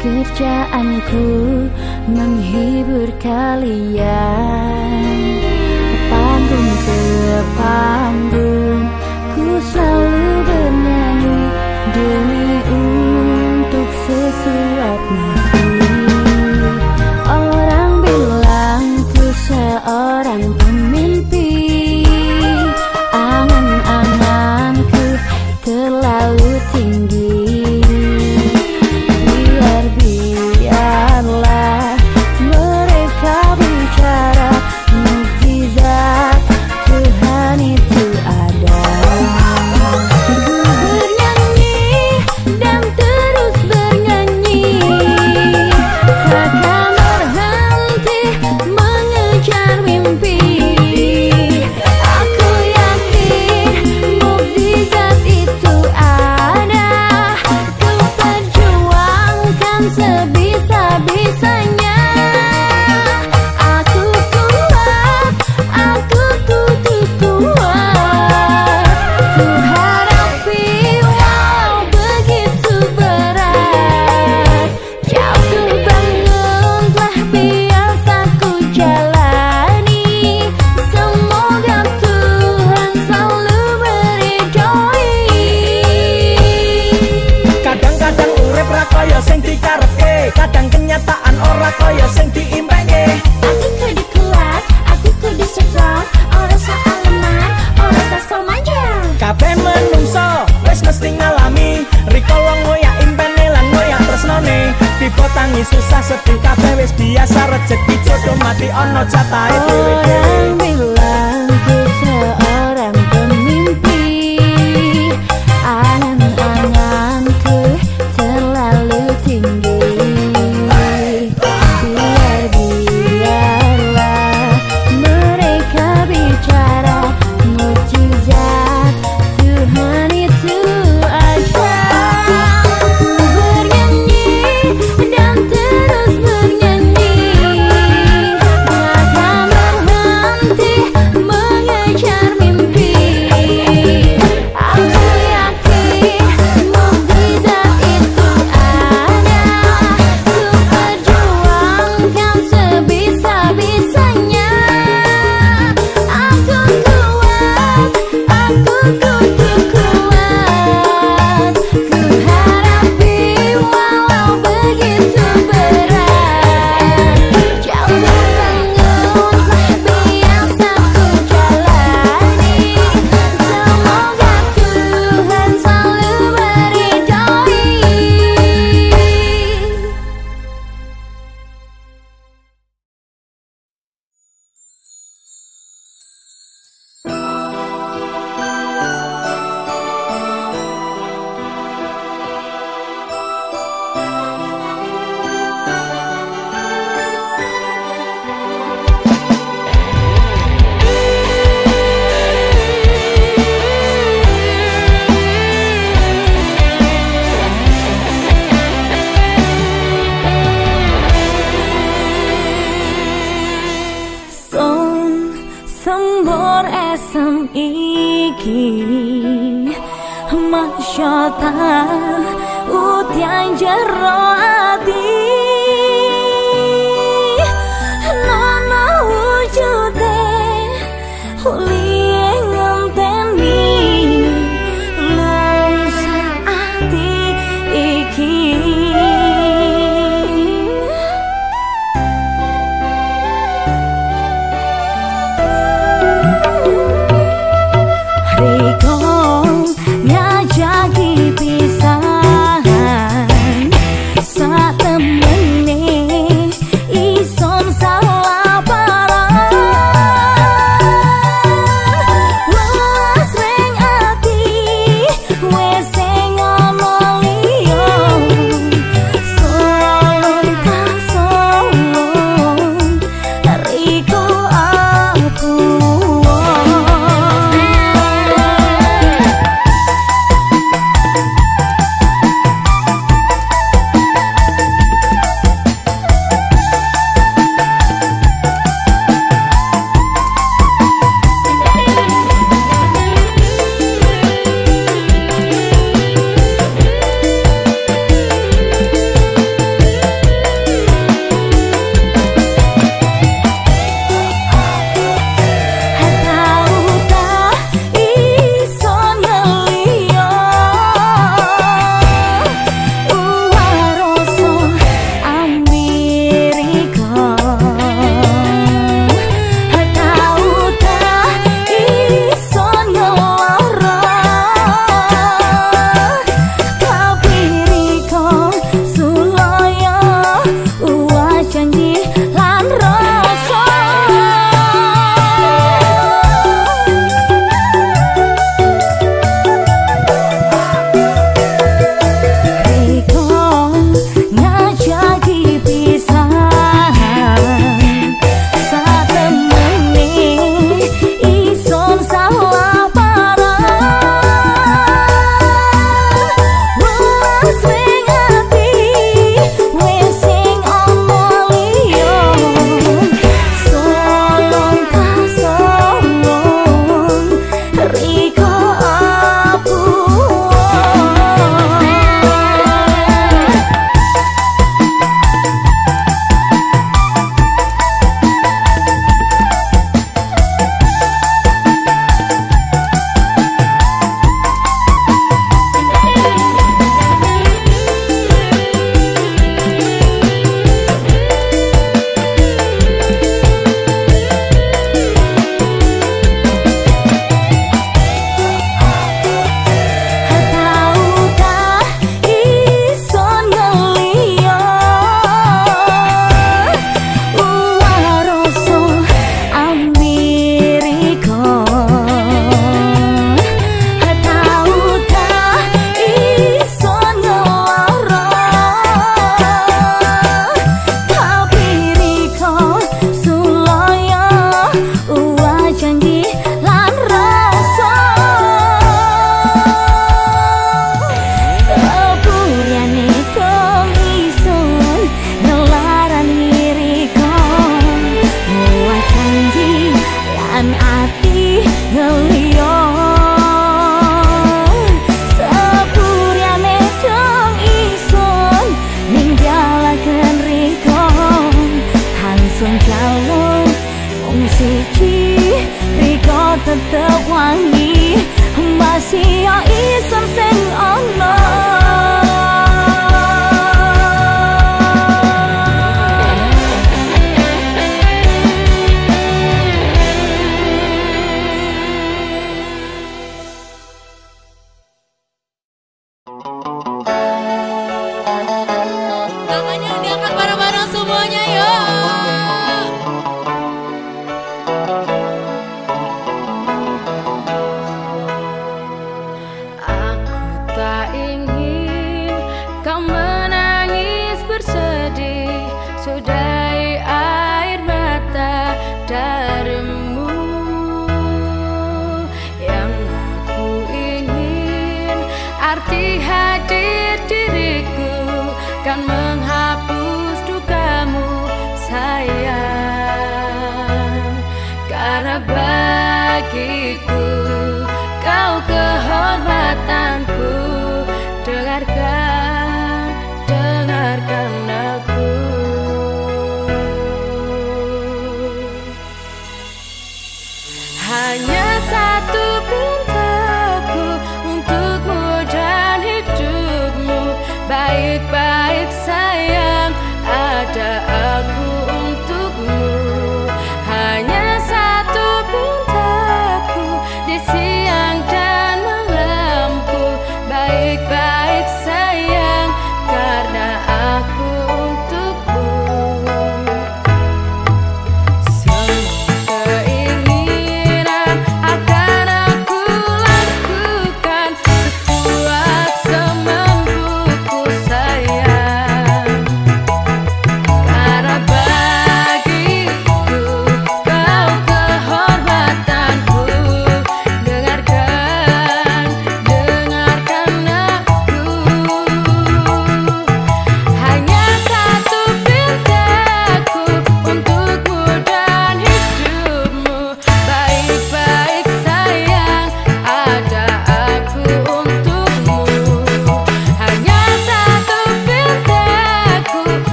Kerjaanku menghibur kalian. Panggung ke panggung Ku selalu bernyanyi demi Nangis susah sedih kabeh wis biasa rejeki jodoh mati ana catahe dhewe-dhewe. Oh,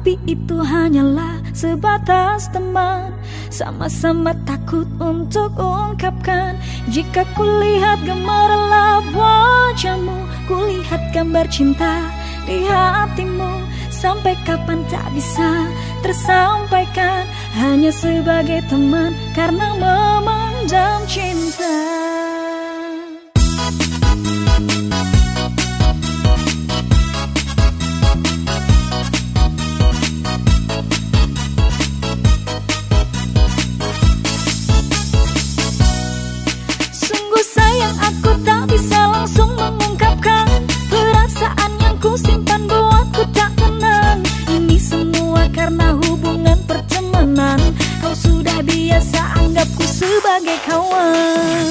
tapi itu hanyalah sebatas teman. Sama-sama takut untuk ungkapkan. Jika kulihat gemerlap wajahmu Kulihat gambar cinta di hatimu. Sampai kapan tak bisa tersampaikan. Hanya sebagai teman karena memandang cinta. Sebagai kawan.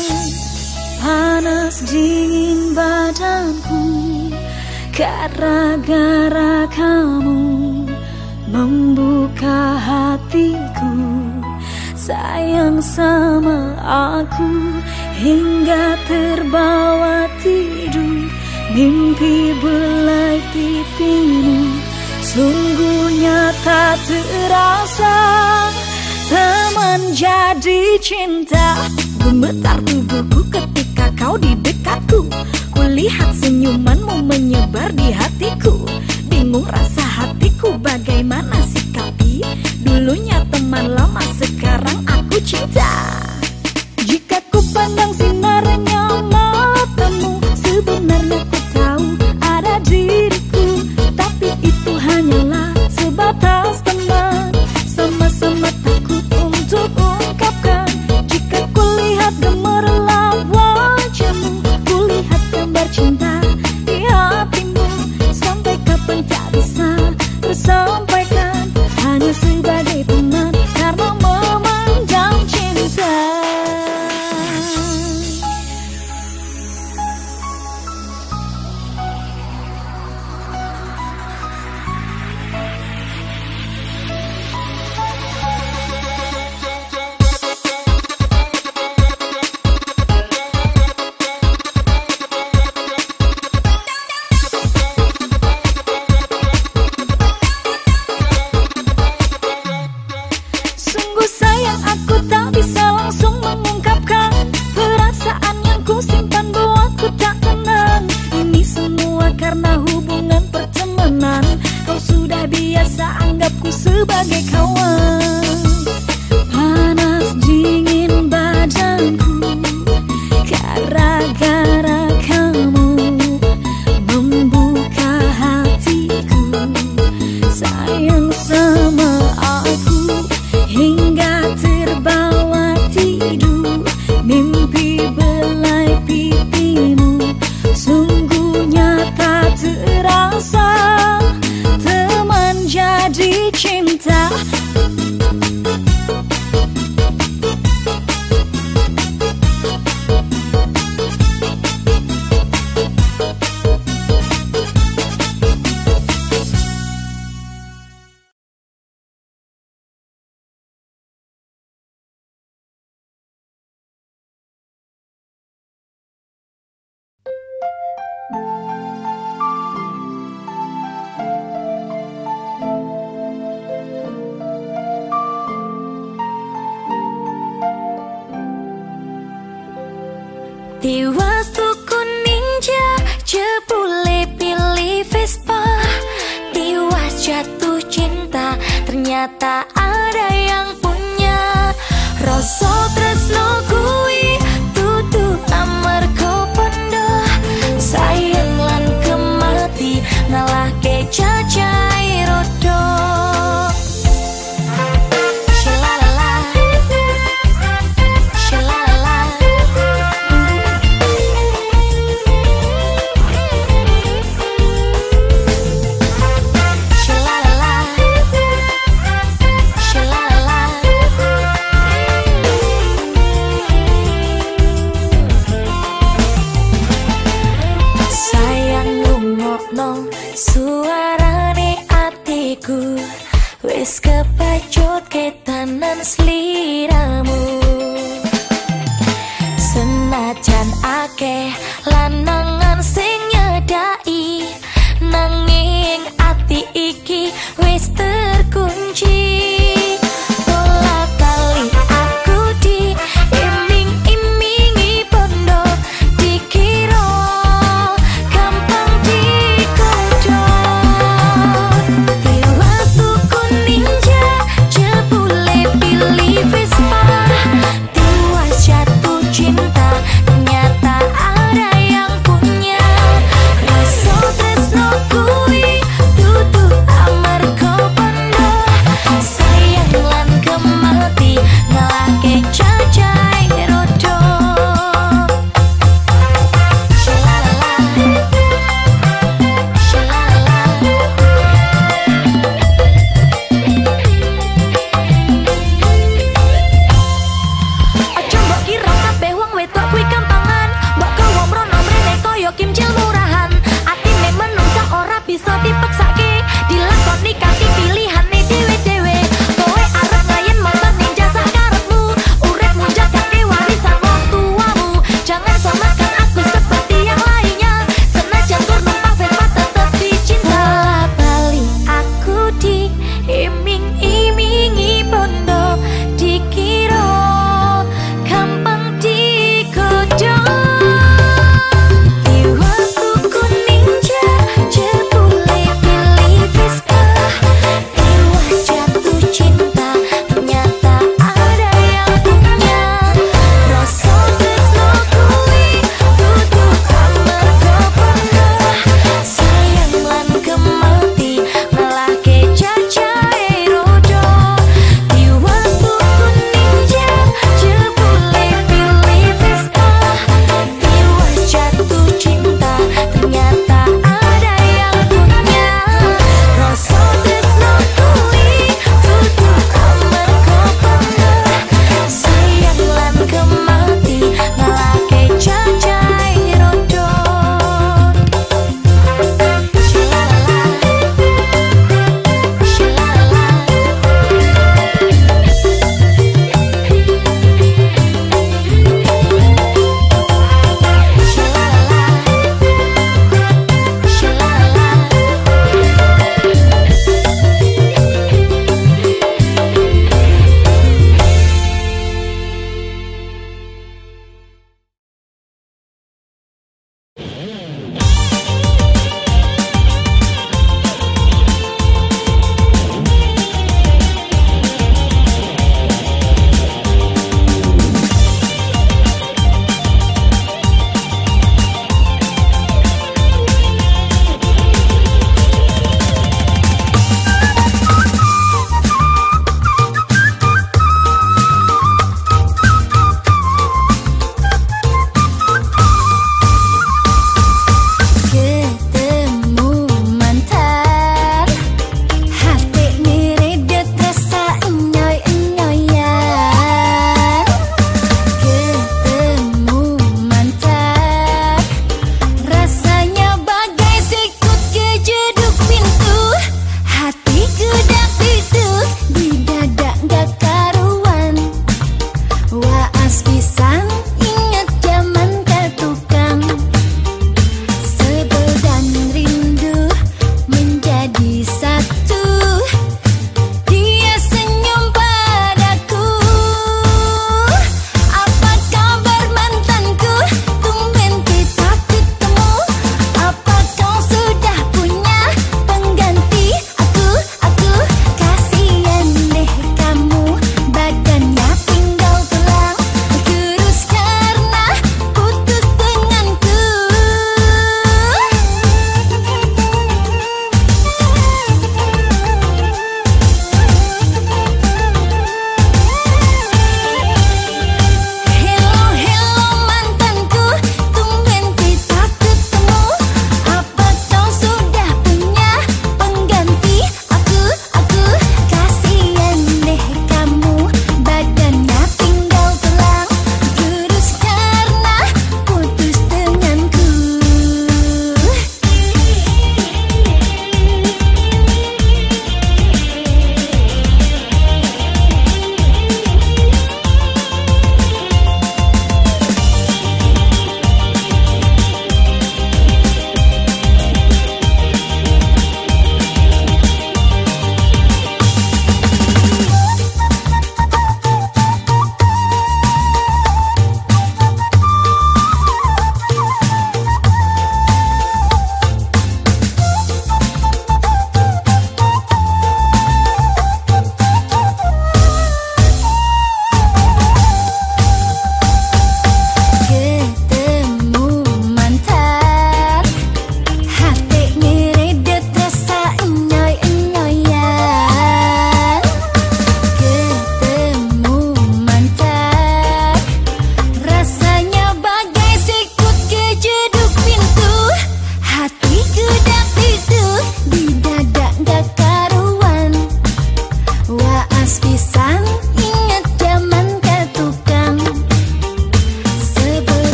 Panas dingin badanku Gara-gara kamu Membuka hatiku. Sayang sama aku Hingga terbawa tidur. Mimpi belai pipimu Sungguh nyata terasa Teman jadi cinta. Gemetar tubuhku ketika kau di dekatku. Kulihat senyumanmu menyebar di hatiku. Bingung rasa hatiku bagaimana sikapi. Dulunya teman lama sekarang aku cinta